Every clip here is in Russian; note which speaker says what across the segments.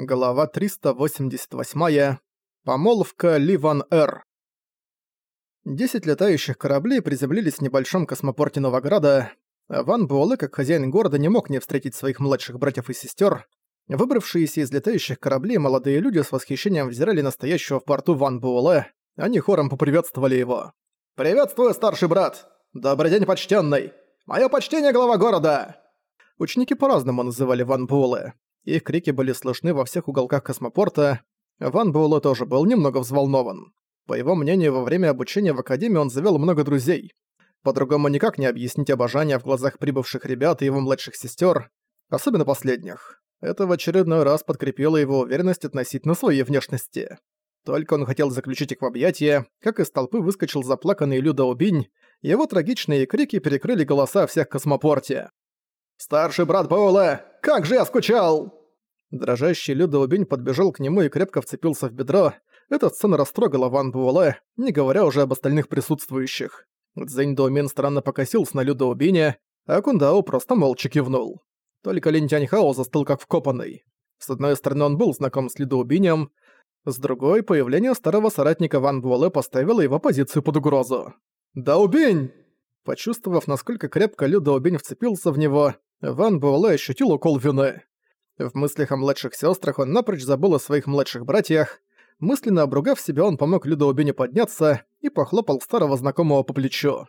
Speaker 1: Глава 388. Помолвка Ливан-Эр. Десять летающих кораблей приземлились в небольшом космопорте Новограда. Ван Буэлэ, как хозяин города, не мог не встретить своих младших братьев и сестер. Выбравшиеся из летающих кораблей молодые люди с восхищением взирали настоящего в порту Ван Буэлэ. Они хором поприветствовали его. «Приветствую, старший брат! Добрый день, почтенный! Мое почтение, глава города!» Ученики по-разному называли Ван Буэлэ. Их крики были слышны во всех уголках космопорта. Ван Буэлло тоже был немного взволнован. По его мнению, во время обучения в Академии он завел много друзей. По-другому никак не объяснить обожание в глазах прибывших ребят и его младших сестер, особенно последних. Это в очередной раз подкрепило его уверенность относительно своей внешности. Только он хотел заключить их в объятия, как из толпы выскочил заплаканный Люда Убинь, его трагичные крики перекрыли голоса всех космопорте. «Старший брат Паула, как же я скучал!» Дрожащий Людоубень подбежал к нему и крепко вцепился в бедро. Эта сцена растрогала Ван Буэлэ, не говоря уже об остальных присутствующих. Цзэнь Доумин странно покосился на Людоубиня, а Кундао просто молча кивнул. Только Лин Тяньхао застыл как вкопанный. С одной стороны, он был знаком с Людоубинем, с другой, появление старого соратника Ван Буэлэ поставило его позицию под угрозу. «Даубинь!» Почувствовав, насколько крепко Людоубинь вцепился в него, Ван Буэлэ ощутил укол вины. В мыслях о младших сестрах он напрочь забыл о своих младших братьях. Мысленно обругав себя, он помог Людоубине подняться и похлопал старого знакомого по плечу.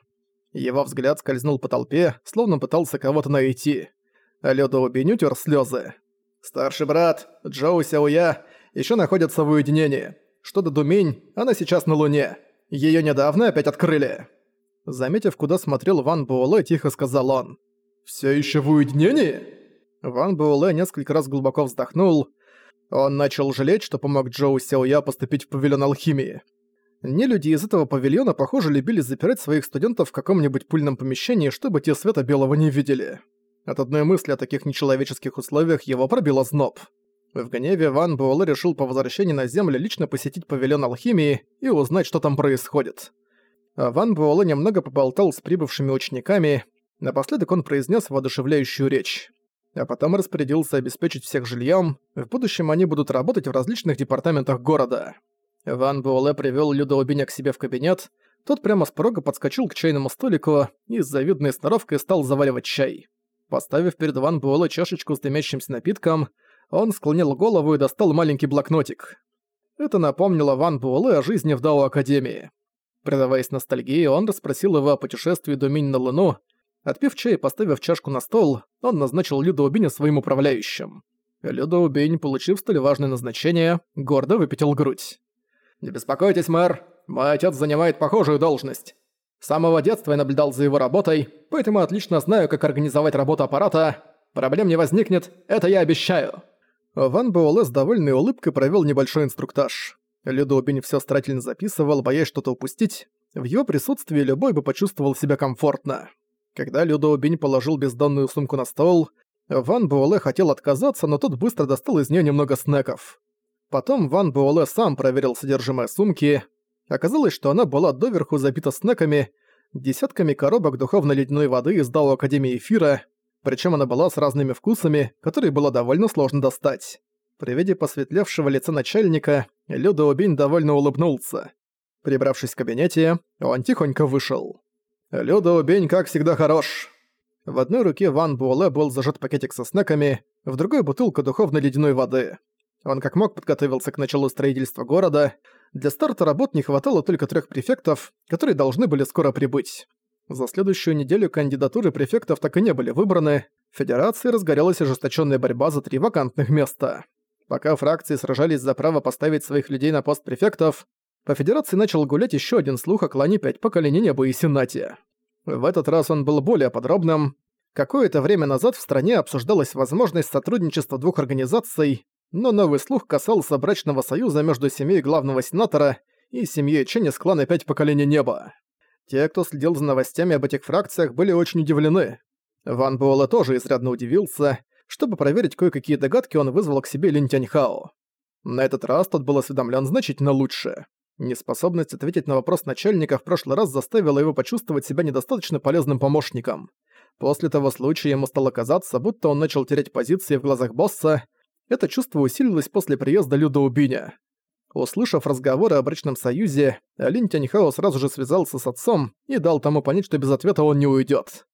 Speaker 1: Его взгляд скользнул по толпе, словно пытался кого-то найти. А Людоубинь утер слезы. «Старший брат, Джоу Сяоя, еще находится в уединении. Что до Думень, она сейчас на Луне. Ее недавно опять открыли». Заметив, куда смотрел Ван Буэлэ, тихо сказал он. «Все еще в уединении?» Ван Буэлэ несколько раз глубоко вздохнул. Он начал жалеть, что помог Джоу Сяоя поступить в павильон алхимии. Не люди из этого павильона, похоже, любили запирать своих студентов в каком-нибудь пыльном помещении, чтобы те света белого не видели. От одной мысли о таких нечеловеческих условиях его пробило зноб. В гневе Ван Буэлэ решил по возвращении на Землю лично посетить павильон алхимии и узнать, что там происходит. Ван Буэлэ немного поболтал с прибывшими учениками, напоследок он произнес воодушевляющую речь а потом распорядился обеспечить всех жильем. В будущем они будут работать в различных департаментах города. Ван Буэлэ привёл Людоубиня к себе в кабинет, тот прямо с порога подскочил к чайному столику и с завидной сноровкой стал заваривать чай. Поставив перед Ван Буэлэ чашечку с дымящимся напитком, он склонил голову и достал маленький блокнотик. Это напомнило Ван Буэлэ о жизни в Дао Академии. Предаваясь ностальгии, он расспросил его о путешествии Думинь на Луну Отпив чай и поставив чашку на стол, он назначил Люда Убиня своим управляющим. Люда Убинь, получив столь важное назначение, гордо выпятил грудь. «Не беспокойтесь, мэр, мой отец занимает похожую должность. С самого детства я наблюдал за его работой, поэтому отлично знаю, как организовать работу аппарата. Проблем не возникнет, это я обещаю». Ван Буэлэ с довольной улыбкой провел небольшой инструктаж. Людоубень все старательно записывал, боясь что-то упустить. В его присутствии любой бы почувствовал себя комфортно. Когда Людоубинь положил бездонную сумку на стол, Ван Буэлэ хотел отказаться, но тот быстро достал из нее немного снеков. Потом Ван Буэлэ сам проверил содержимое сумки. Оказалось, что она была доверху забита снеками, десятками коробок духовно-ледяной воды из Дао Академии Эфира, причем она была с разными вкусами, которые было довольно сложно достать. При виде посветлевшего лица начальника, Людоубинь довольно улыбнулся. Прибравшись в кабинете, он тихонько вышел. Людоубень, как всегда, хорош. В одной руке Ван Буэлэ был зажат пакетик со снеками, в другой бутылка духовной ледяной воды. Он как мог подготовился к началу строительства города. Для старта работ не хватало только трех префектов, которые должны были скоро прибыть. За следующую неделю кандидатуры префектов так и не были выбраны. В Федерации разгорелась ожесточенная борьба за три вакантных места. Пока фракции сражались за право поставить своих людей на пост префектов, по Федерации начал гулять еще один слух о клане Пять Поколений Неба и Сенате. В этот раз он был более подробным. Какое-то время назад в стране обсуждалась возможность сотрудничества двух организаций, но новый слух касался брачного союза между семьей главного сенатора и семьей Чен из клана Пять Поколений Неба. Те, кто следил за новостями об этих фракциях, были очень удивлены. Ван Буэлэ тоже изрядно удивился. Чтобы проверить кое-какие догадки, он вызвал к себе Лин Тяньхао. На этот раз тот был осведомлен значительно лучше. Неспособность ответить на вопрос начальника в прошлый раз заставила его почувствовать себя недостаточно полезным помощником. После того случая ему стало казаться, будто он начал терять позиции в глазах босса. Это чувство усилилось после приезда Люда Убиня. Услышав разговоры о брачном союзе, Линь Тяньхао сразу же связался с отцом и дал тому понять, что без ответа он не уйдет.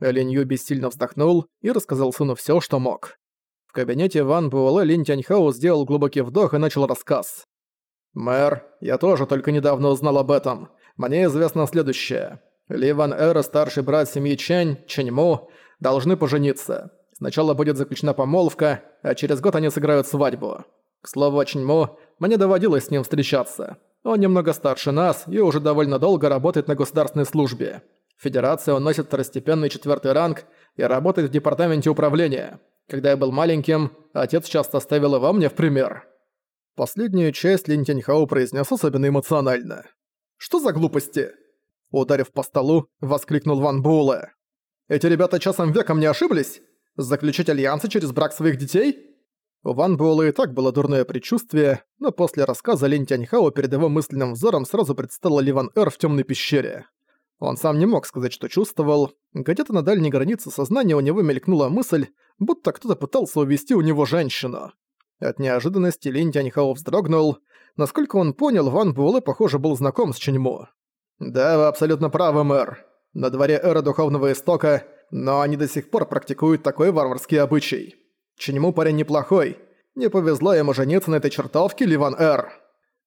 Speaker 1: Линь Ю бессильно вздохнул и рассказал сыну все, что мог. В кабинете Ван Буэлэ Линь Тяньхао сделал глубокий вдох и начал рассказ. «Мэр, я тоже только недавно узнал об этом. Мне известно следующее. Ли Ван Эр старший брат семьи Чэнь, Чэньму, должны пожениться. Сначала будет заключена помолвка, а через год они сыграют свадьбу. К слову о Чэньму, мне доводилось с ним встречаться. Он немного старше нас и уже довольно долго работает на государственной службе. В Федерации он носит второстепенный четвертый ранг и работает в департаменте управления. Когда я был маленьким, отец часто ставил его мне в пример. Последнюю часть Лин Тяньхао произнес особенно эмоционально. «Что за глупости?» Ударив по столу, воскликнул Ван Буэлэ. «Эти ребята часом веком не ошиблись? Заключить альянсы через брак своих детей?» У Ван Буэлла и так было дурное предчувствие, но после рассказа Линь Тяньхао перед его мысленным взором сразу предстала Ливан Эр в темной пещере. Он сам не мог сказать, что чувствовал. Где-то на дальней границе сознания у него мелькнула мысль, будто кто-то пытался увести у него женщину. От неожиданности Линь Тяньхао вздрогнул. Насколько он понял, Ван Буэлэ, похоже, был знаком с Ченьмо. «Да, вы абсолютно правы, мэр. На дворе эра Духовного Истока, но они до сих пор практикуют такой варварский обычай». Ченьму парень неплохой. Не повезло ему жениться на этой чертовке Ливан Эр.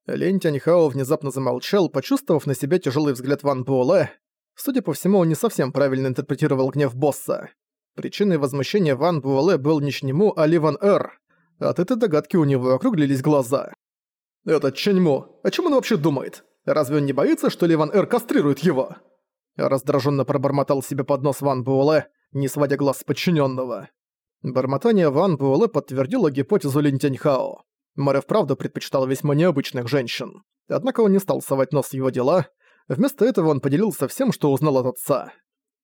Speaker 1: Лень Тяньхао внезапно замолчал, почувствовав на себе тяжелый взгляд Ван Буэлэ. Судя по всему, он не совсем правильно интерпретировал гнев босса. Причиной возмущения Ван Буэлэ был не Ченьму, а Ливан Эр. От этой догадки у него округлились глаза. «Этот Ченьму, о чем он вообще думает? Разве он не боится, что Ливан Эр кастрирует его?» Раздраженно пробормотал себе под нос Ван Буэлэ, не сводя глаз с подчиненного. Бормотание Ван Буэлэ подтвердило гипотезу Линь Тяньхао. Мэр вправду предпочитал весьма необычных женщин. Однако он не стал совать нос в его дела. Вместо этого он поделился всем, что узнал от отца.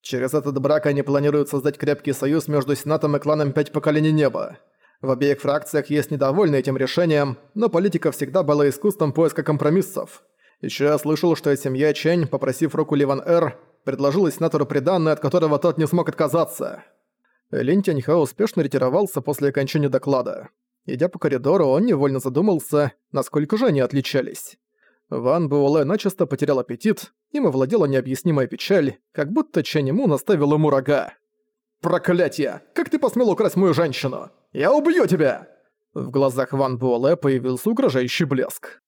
Speaker 1: Через этот брак они планируют создать крепкий союз между Сенатом и кланом Пять Поколений Неба. В обеих фракциях есть недовольны этим решением, но политика всегда была искусством поиска компромиссов. Еще я слышал, что семья Чэнь, попросив руку Ливан Эр, предложила сенатору приданное, от которого тот не смог отказаться. Лин Тяньхао успешно ретировался после окончания доклада. Идя по коридору, он невольно задумался, насколько же они отличались. Ван Буэлэ начисто потерял аппетит, им овладела необъяснимая печаль, как будто Чэнь Ему наставил ему рога. «Проклятие! Как ты посмел украсть мою женщину? Я убью тебя!» В глазах Ван Буэлэ появился угрожающий блеск.